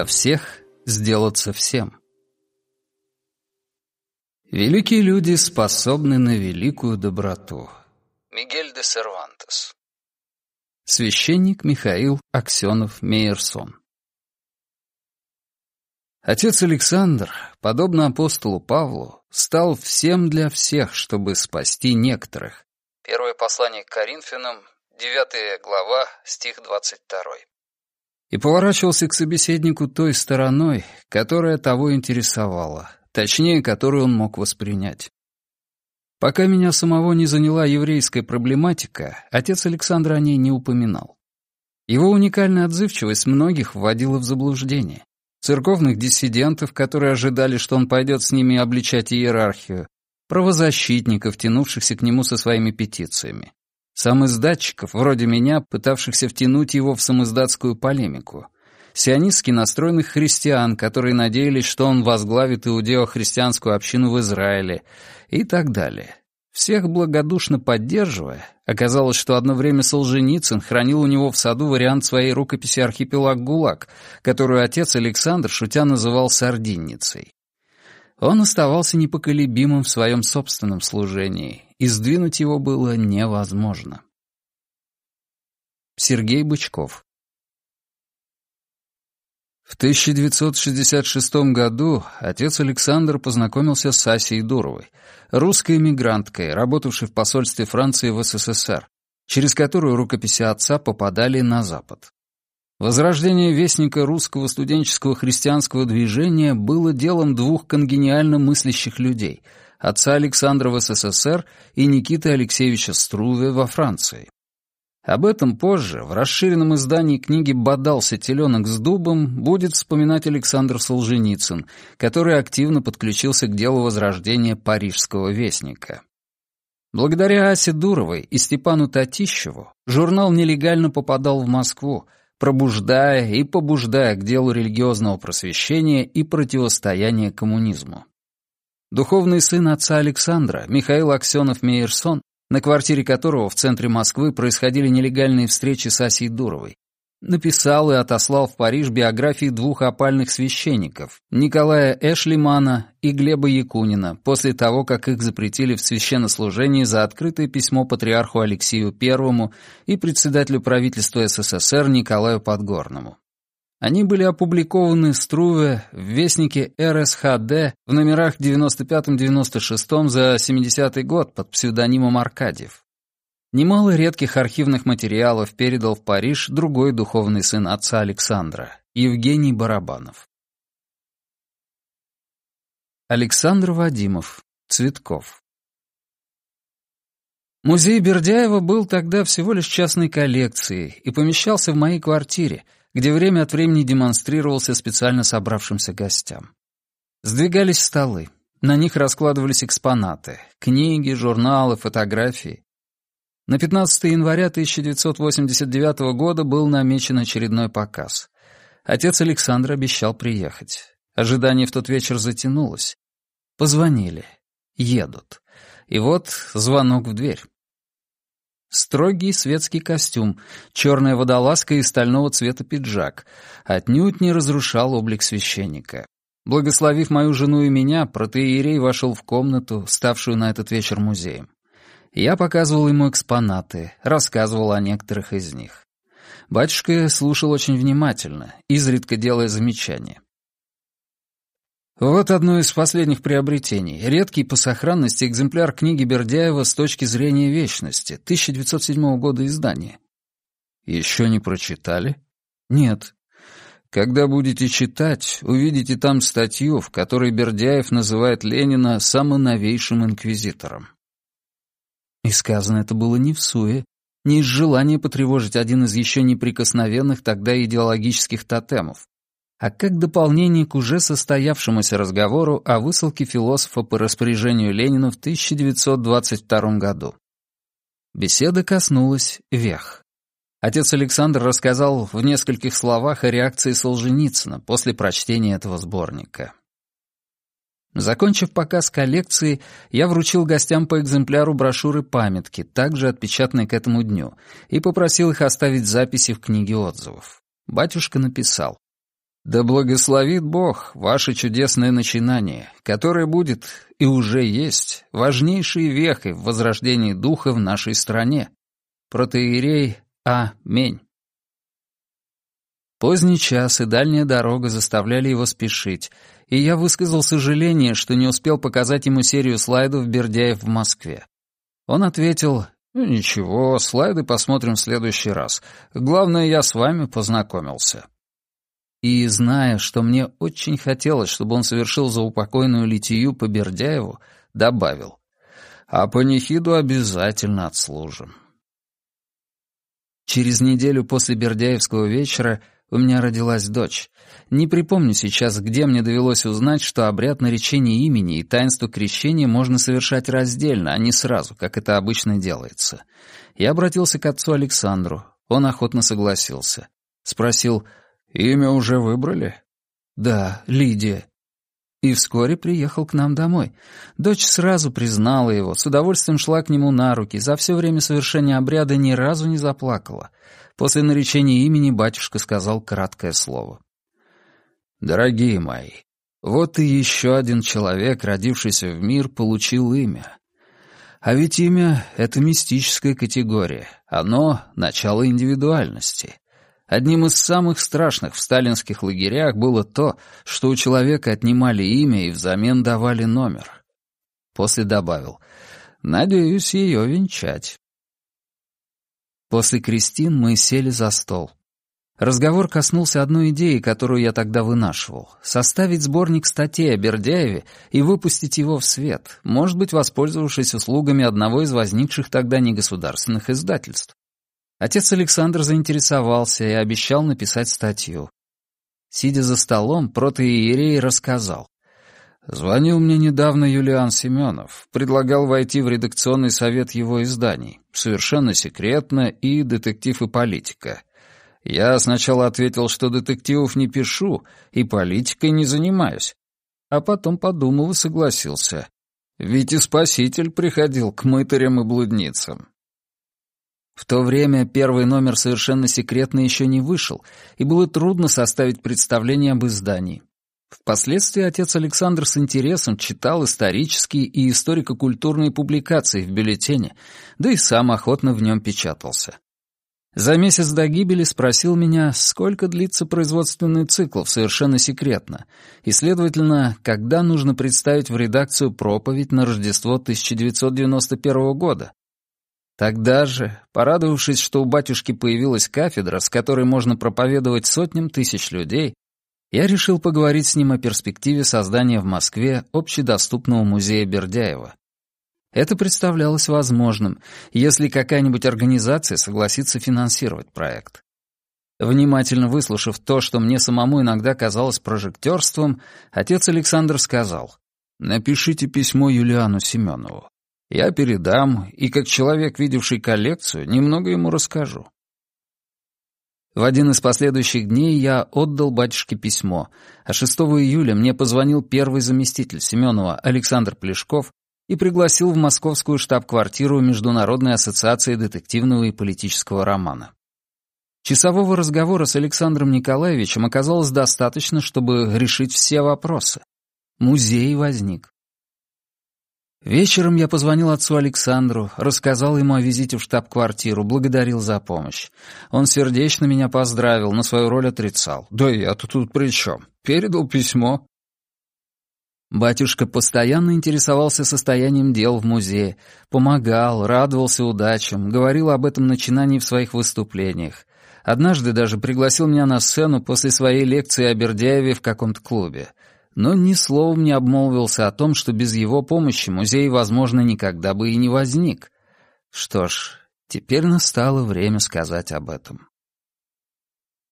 для всех сделаться всем. Великие люди способны на великую доброту. Мигель де Сервантес. Священник Михаил Аксенов Мейерсон. Отец Александр, подобно апостолу Павлу, стал всем для всех, чтобы спасти некоторых. Первое послание к Коринфянам, 9 глава, стих 22. И поворачивался к собеседнику той стороной, которая того интересовала, точнее, которую он мог воспринять. Пока меня самого не заняла еврейская проблематика, отец Александра о ней не упоминал. Его уникальная отзывчивость многих вводила в заблуждение. Церковных диссидентов, которые ожидали, что он пойдет с ними обличать иерархию, правозащитников, тянувшихся к нему со своими петициями, самоиздатчиков, вроде меня, пытавшихся втянуть его в самоиздатскую полемику, сионистски настроенных христиан, которые надеялись, что он возглавит иудео-христианскую общину в Израиле, и так далее. Всех благодушно поддерживая, оказалось, что одно время Солженицын хранил у него в саду вариант своей рукописи «Архипелаг ГУЛАГ», которую отец Александр шутя называл «сардинницей». Он оставался непоколебимым в своем собственном служении, и сдвинуть его было невозможно. Сергей Бычков В 1966 году отец Александр познакомился с Асей Дуровой, русской эмигранткой, работавшей в посольстве Франции в СССР, через которую рукописи отца попадали на Запад. Возрождение вестника русского студенческого христианского движения было делом двух конгениально мыслящих людей — отца Александра в СССР и Никиты Алексеевича Струве во Франции. Об этом позже, в расширенном издании книги «Бодался теленок с дубом» будет вспоминать Александр Солженицын, который активно подключился к делу возрождения парижского вестника. Благодаря Асе Дуровой и Степану Татищеву журнал нелегально попадал в Москву — пробуждая и побуждая к делу религиозного просвещения и противостояния коммунизму. Духовный сын отца Александра, Михаил Аксенов-Мейерсон, на квартире которого в центре Москвы происходили нелегальные встречи с Асей Дуровой, написал и отослал в Париж биографии двух опальных священников, Николая Эшлимана и Глеба Якунина, после того, как их запретили в священнослужении за открытое письмо патриарху Алексею I и председателю правительства СССР Николаю Подгорному. Они были опубликованы Струве в Вестнике РСХД в номерах 95-96 за 70 год под псевдонимом Аркадьев. Немало редких архивных материалов передал в Париж другой духовный сын отца Александра, Евгений Барабанов. Александр Вадимов, Цветков. Музей Бердяева был тогда всего лишь частной коллекцией и помещался в моей квартире, где время от времени демонстрировался специально собравшимся гостям. Сдвигались столы, на них раскладывались экспонаты — книги, журналы, фотографии. На 15 января 1989 года был намечен очередной показ. Отец Александр обещал приехать. Ожидание в тот вечер затянулось. Позвонили. Едут. И вот звонок в дверь. Строгий светский костюм, черная водолазка и стального цвета пиджак отнюдь не разрушал облик священника. Благословив мою жену и меня, протеерей вошел в комнату, ставшую на этот вечер музеем. Я показывал ему экспонаты, рассказывал о некоторых из них. Батюшка слушал очень внимательно, изредка делая замечания. Вот одно из последних приобретений. Редкий по сохранности экземпляр книги Бердяева с точки зрения вечности, 1907 года издания. Еще не прочитали? Нет. Когда будете читать, увидите там статью, в которой Бердяев называет Ленина самым новейшим инквизитором. И сказано это было не в суе, не из желания потревожить один из еще неприкосновенных тогда идеологических тотемов, а как дополнение к уже состоявшемуся разговору о высылке философа по распоряжению Ленина в 1922 году. Беседа коснулась вех. Отец Александр рассказал в нескольких словах о реакции Солженицына после прочтения этого сборника. Закончив показ коллекции, я вручил гостям по экземпляру брошюры «Памятки», также отпечатанной к этому дню, и попросил их оставить записи в книге отзывов. Батюшка написал. Да благословит Бог ваше чудесное начинание, которое будет и уже есть важнейшей вехой в возрождении духа в нашей стране. Протеерей Аминь. Поздний час и дальняя дорога заставляли его спешить, и я высказал сожаление, что не успел показать ему серию слайдов Бердяев в Москве. Он ответил, «Ну ничего, слайды посмотрим в следующий раз. Главное, я с вами познакомился». И, зная, что мне очень хотелось, чтобы он совершил заупокойную литию по Бердяеву, добавил, «А панихиду обязательно отслужим». Через неделю после Бердяевского вечера у меня родилась дочь. Не припомню сейчас, где мне довелось узнать, что обряд наречения имени и таинство крещения можно совершать раздельно, а не сразу, как это обычно делается. Я обратился к отцу Александру. Он охотно согласился. Спросил, «Имя уже выбрали?» «Да, Лидия». И вскоре приехал к нам домой. Дочь сразу признала его, с удовольствием шла к нему на руки, за все время совершения обряда ни разу не заплакала. После наречения имени батюшка сказал краткое слово. «Дорогие мои, вот и еще один человек, родившийся в мир, получил имя. А ведь имя — это мистическая категория. Оно — начало индивидуальности. Одним из самых страшных в сталинских лагерях было то, что у человека отнимали имя и взамен давали номер. После добавил «Надеюсь ее венчать». После крестин мы сели за стол. Разговор коснулся одной идеи, которую я тогда вынашивал. Составить сборник статей о Бердяеве и выпустить его в свет, может быть, воспользовавшись услугами одного из возникших тогда негосударственных издательств. Отец Александр заинтересовался и обещал написать статью. Сидя за столом, протоиерей рассказал. Звонил мне недавно Юлиан Семенов, предлагал войти в редакционный совет его изданий. Совершенно секретно и детектив и политика. Я сначала ответил, что детективов не пишу и политикой не занимаюсь. А потом подумал и согласился. Ведь и Спаситель приходил к мытарям и блудницам. В то время первый номер совершенно секретно еще не вышел, и было трудно составить представление об издании. Впоследствии отец Александр с интересом читал исторические и историко-культурные публикации в бюллетене, да и сам охотно в нем печатался. За месяц до гибели спросил меня, сколько длится производственный цикл совершенно секретно, и, следовательно, когда нужно представить в редакцию проповедь на Рождество 1991 года. Тогда же, порадовавшись, что у батюшки появилась кафедра, с которой можно проповедовать сотням тысяч людей, я решил поговорить с ним о перспективе создания в Москве общедоступного музея Бердяева. Это представлялось возможным, если какая-нибудь организация согласится финансировать проект. Внимательно выслушав то, что мне самому иногда казалось прожектерством, отец Александр сказал, «Напишите письмо Юлиану Семенову. Я передам, и как человек, видевший коллекцию, немного ему расскажу. В один из последующих дней я отдал батюшке письмо, а 6 июля мне позвонил первый заместитель Семенова Александр Плешков и пригласил в московскую штаб-квартиру Международной ассоциации детективного и политического романа. Часового разговора с Александром Николаевичем оказалось достаточно, чтобы решить все вопросы. Музей возник. Вечером я позвонил отцу Александру, рассказал ему о визите в штаб-квартиру, благодарил за помощь. Он сердечно меня поздравил, на свою роль отрицал. «Да я-то тут при чем? Передал письмо». Батюшка постоянно интересовался состоянием дел в музее, помогал, радовался удачам, говорил об этом начинании в своих выступлениях. Однажды даже пригласил меня на сцену после своей лекции о Бердяеве в каком-то клубе — но ни словом не обмолвился о том, что без его помощи музей, возможно, никогда бы и не возник. Что ж, теперь настало время сказать об этом.